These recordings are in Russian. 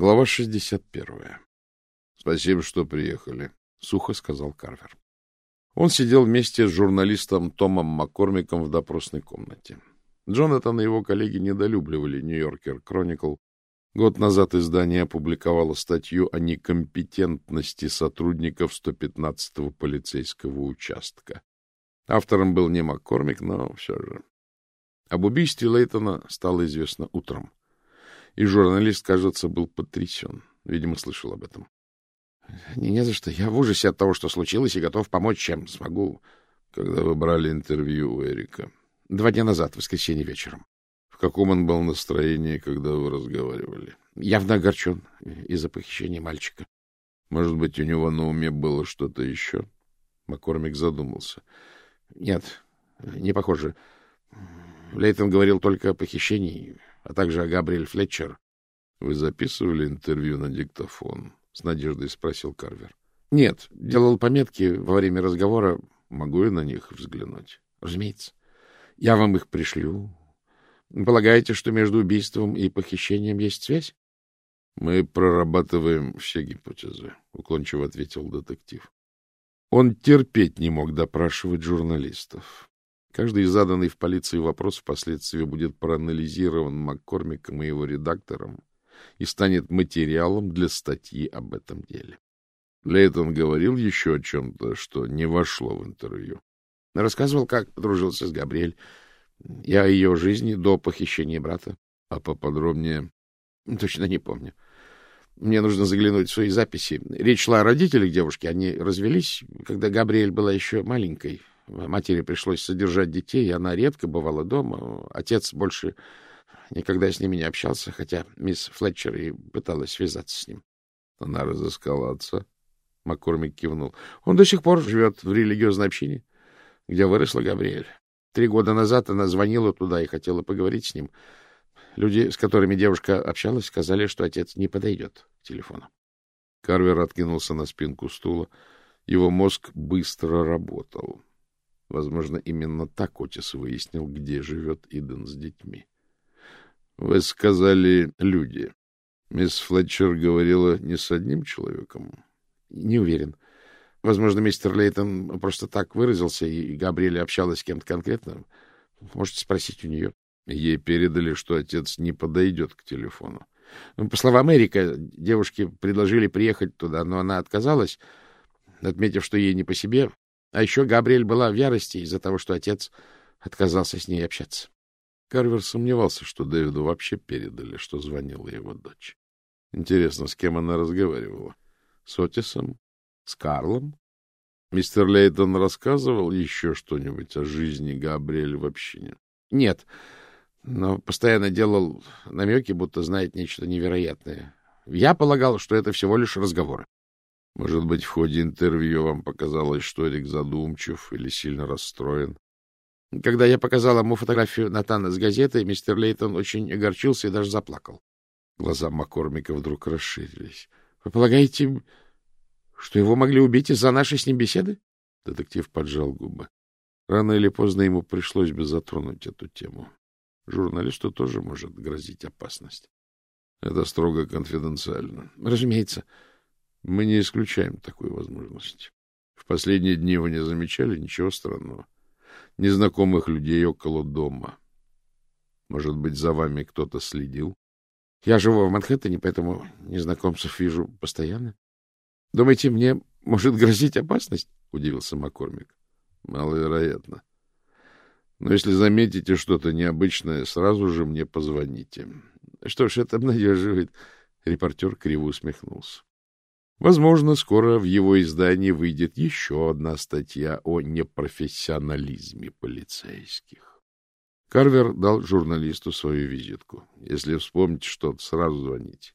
Глава 61. — Спасибо, что приехали, — сухо сказал Карвер. Он сидел вместе с журналистом Томом Маккормиком в допросной комнате. Джонатан и его коллеги недолюбливали «Нью-Йоркер Кроникл». Год назад издание опубликовало статью о некомпетентности сотрудников 115-го полицейского участка. Автором был не Маккормик, но все же. Об убийстве Лейтона стало известно утром. И журналист, кажется, был потрясен. Видимо, слышал об этом. — Не, не за что. Я в ужасе от того, что случилось, и готов помочь, чем смогу. — Когда вы брали интервью у Эрика? — Два дня назад, в воскресенье вечером. — В каком он был настроении, когда вы разговаривали? — Явно огорчен из-за похищения мальчика. — Может быть, у него на уме было что-то еще? Маккормик задумался. — Нет, не похоже. Лейтон говорил только о похищении а также о Габриэль Флетчер. — Вы записывали интервью на диктофон? — с надеждой спросил Карвер. — Нет, делал пометки во время разговора. Могу я на них взглянуть? — Разумеется. Я вам их пришлю. Полагаете, что между убийством и похищением есть связь? — Мы прорабатываем все гипотезы, — уклончиво ответил детектив. Он терпеть не мог допрашивать журналистов. Каждый заданный в полиции вопрос впоследствии будет проанализирован Маккормиком и его редактором и станет материалом для статьи об этом деле. Лейтон говорил еще о чем-то, что не вошло в интервью. Рассказывал, как подружился с Габриэль и о ее жизни до похищения брата. А поподробнее? Точно не помню. Мне нужно заглянуть в свои записи. Речь шла о родителях девушки. Они развелись, когда Габриэль была еще маленькой. Матери пришлось содержать детей, и она редко бывала дома. Отец больше никогда с ними не общался, хотя мисс Флетчер и пыталась связаться с ним. Она разыскала отца. Маккормик кивнул. Он до сих пор живет в религиозной общине, где выросла Габриэль. Три года назад она звонила туда и хотела поговорить с ним. Люди, с которыми девушка общалась, сказали, что отец не подойдет к телефону. Карвер откинулся на спинку стула. Его мозг быстро работал. Возможно, именно так Отис выяснил, где живет Иден с детьми. — Вы сказали «люди». Мисс Флетчер говорила не с одним человеком? — Не уверен. Возможно, мистер Лейтон просто так выразился, и Габриэля общалась с кем-то конкретно. Можете спросить у нее. Ей передали, что отец не подойдет к телефону. По словам Эрика, девушке предложили приехать туда, но она отказалась, отметив, что ей не по себе. А еще Габриэль была в ярости из-за того, что отец отказался с ней общаться. Карвер сомневался, что Дэвиду вообще передали, что звонила его дочь. Интересно, с кем она разговаривала? С Отисом? С Карлом? Мистер Лейтон рассказывал еще что-нибудь о жизни Габриэль в общине? Нет, но постоянно делал намеки, будто знает нечто невероятное. Я полагал, что это всего лишь разговоры. Может быть, в ходе интервью вам показалось, что Эрик задумчив или сильно расстроен? Когда я показал ему фотографию Натана с газеты, мистер Лейтон очень огорчился и даже заплакал. Глаза Маккормика вдруг расширились. — Вы полагаете, что его могли убить из-за нашей с ним беседы? Детектив поджал губы. Рано или поздно ему пришлось бы затронуть эту тему. Журналисту тоже может грозить опасность. Это строго конфиденциально. — Разумеется. — мы не исключаем такой возможности. В последние дни вы не замечали ничего странного. Незнакомых людей около дома. Может быть, за вами кто-то следил? Я живу в Манхэттене, поэтому незнакомцев вижу постоянно. Думаете, мне может грозить опасность? — удивился Маккормик. — Маловероятно. Но если заметите что-то необычное, сразу же мне позвоните. Что ж, это обнадеживает. Репортер криво усмехнулся. Возможно, скоро в его издании выйдет еще одна статья о непрофессионализме полицейских. Карвер дал журналисту свою визитку. Если вспомните что-то, сразу звоните.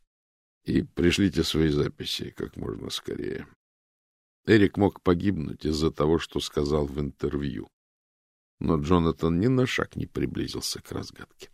И пришлите свои записи как можно скорее. Эрик мог погибнуть из-за того, что сказал в интервью. Но Джонатан ни на шаг не приблизился к разгадке.